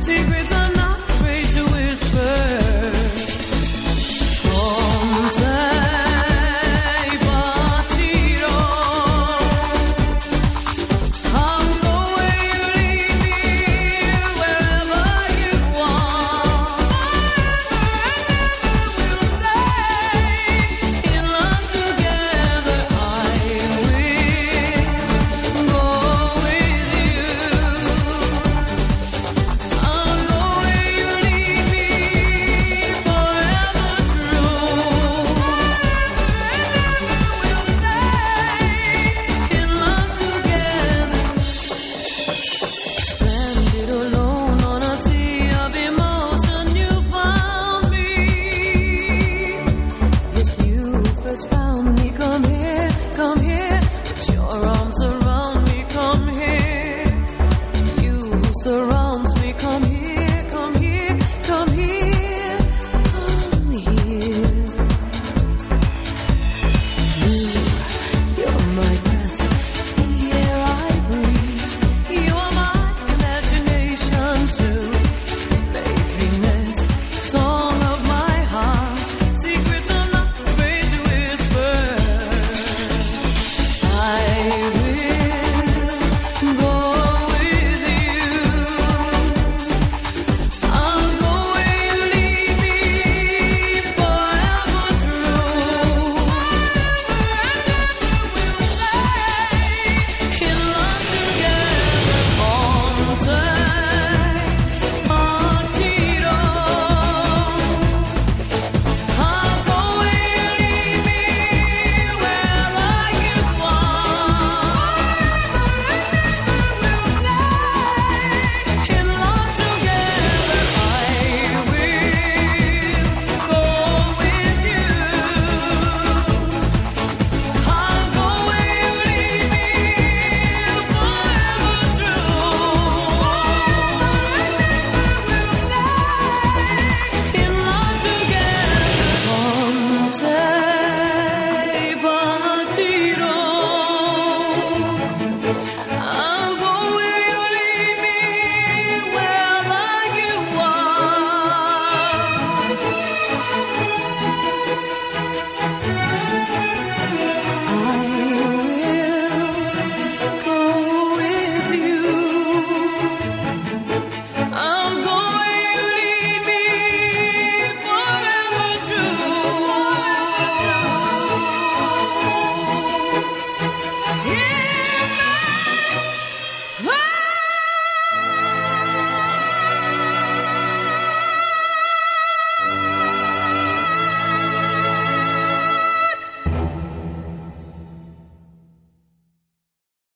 Secrets are not afraid to whisper. Sometimes surrounds me. Come here.